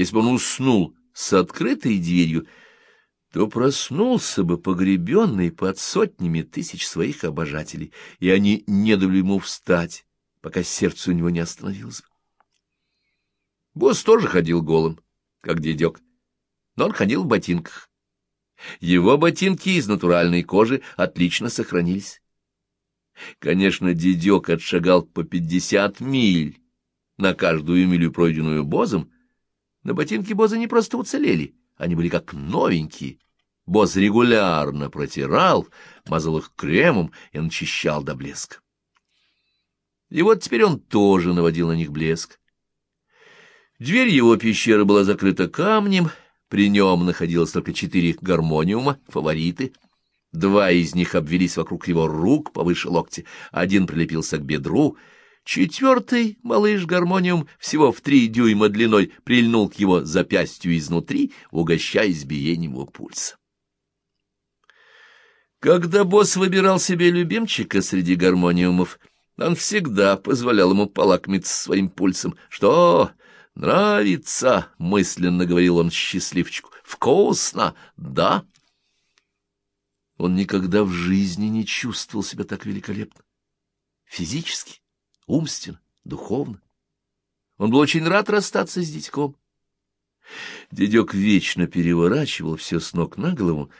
если бы он уснул с открытой дверью, то проснулся бы погребенный под сотнями тысяч своих обожателей, и они не дали ему встать, пока сердце у него не остановилось. Босс тоже ходил голым, как дедек, но он ходил в ботинках. Его ботинки из натуральной кожи отлично сохранились. Конечно, дедек отшагал по пятьдесят миль на каждую милю, пройденную Бозом, но ботинки Боза не просто уцелели, они были как новенькие. Боз регулярно протирал, мазал их кремом и начищал до блеска. И вот теперь он тоже наводил на них блеск. Дверь его пещеры была закрыта камнем, при нем находилось только четыре гармониума, фавориты. Два из них обвелись вокруг его рук повыше локти, один прилепился к бедру, четвертый малыш-гармониум всего в три дюйма длиной прильнул к его запястью изнутри, угощая избиением его пульса. Когда босс выбирал себе любимчика среди гармониумов, он всегда позволял ему полакомиться своим пульсом. «Что? Нравится?» — мысленно говорил он счастливчику. «Вкусно, да?» Он никогда в жизни не чувствовал себя так великолепно. Физически, умственно, духовно. Он был очень рад расстаться с дядьком. Дедек вечно переворачивал все с ног на голову,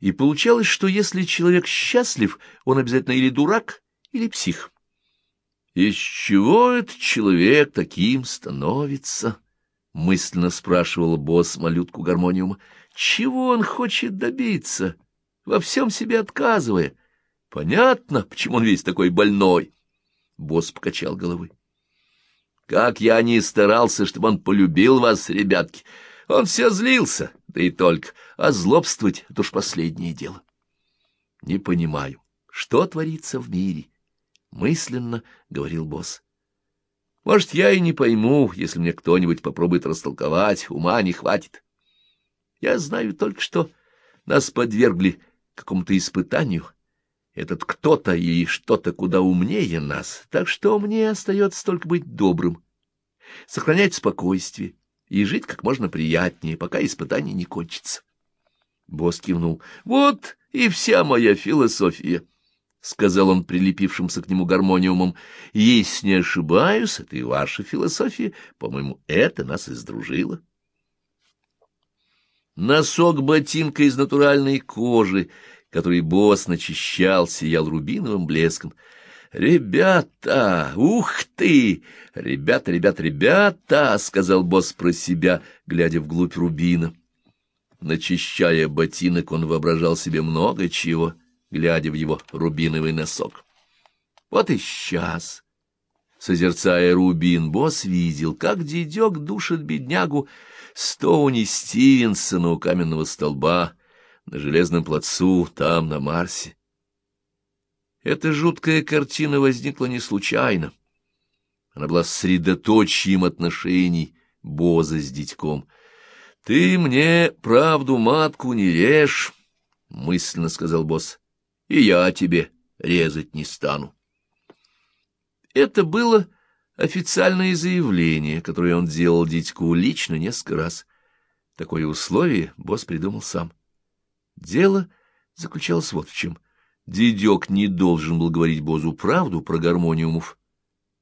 и получалось, что если человек счастлив, он обязательно или дурак, или псих. «Из чего этот человек таким становится?» — мысленно спрашивал босс малютку гармониума. «Чего он хочет добиться, во всем себе отказывая? Понятно, почему он весь такой больной?» Босс покачал головой. «Как я не старался, чтобы он полюбил вас, ребятки! Он все злился, да и только, а злобствовать — это уж последнее дело. Не понимаю, что творится в мире» мысленно говорил босс. Может, я и не пойму, если мне кто-нибудь попробует растолковать, ума не хватит. Я знаю только, что нас подвергли какому-то испытанию. Этот кто-то и что-то куда умнее нас, так что мне остается только быть добрым, сохранять спокойствие и жить как можно приятнее, пока испытание не кончится. Босс кивнул. Вот и вся моя философия. — сказал он прилепившимся к нему гармониумом, — если не ошибаюсь, это и ваша философия, по-моему, это нас и сдружило. Носок ботинка из натуральной кожи, который босс начищал, сиял рубиновым блеском. «Ребята! Ух ты! Ребята, ребята, ребята!» — сказал босс про себя, глядя вглубь рубина. Начищая ботинок, он воображал себе много чего — глядя в его рубиновый носок. Вот и сейчас, созерцая рубин, босс видел, как дедек душит беднягу Стоуни Стивенсона у каменного столба на железном плацу, там, на Марсе. Эта жуткая картина возникла не случайно. Она была средоточием отношений Боза с дядьком. «Ты мне правду матку не режь», — мысленно сказал босс и я тебе резать не стану. Это было официальное заявление, которое он делал дядьку лично несколько раз. Такое условие босс придумал сам. Дело заключалось вот в чем. Дедек не должен был говорить Бозу правду про гармониумов,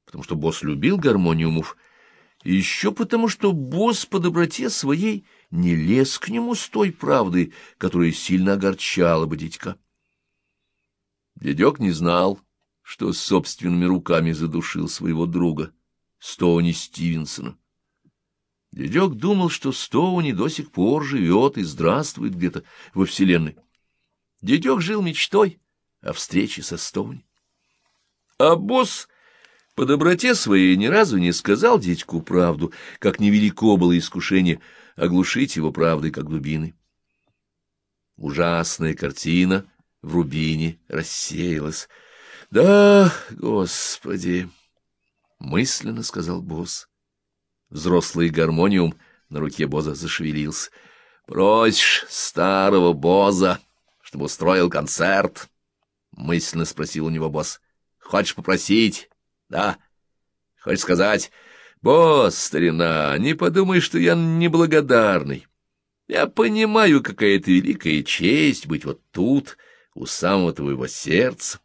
потому что босс любил гармониумов, и еще потому, что босс по доброте своей не лез к нему с той правдой, которая сильно огорчала бы дядька. Дедек не знал, что собственными руками задушил своего друга, Стоуни Стивенсона. Дедек думал, что Стоуни до сих пор живет и здравствует где-то во Вселенной. Дедек жил мечтой о встрече со Стоуни. А босс по доброте своей ни разу не сказал дядьку правду, как невелико было искушение оглушить его правдой, как дубиной. Ужасная картина — в рубине рассеялась. — Да, господи! — мысленно сказал босс. Взрослый гармониум на руке Боза зашевелился. — Просишь старого Боза, чтобы устроил концерт? — мысленно спросил у него босс. — Хочешь попросить? — Да. — Хочешь сказать... Босс, старина, не подумай, что я неблагодарный. Я понимаю, какая это великая честь быть вот тут, у самого твоего сердца.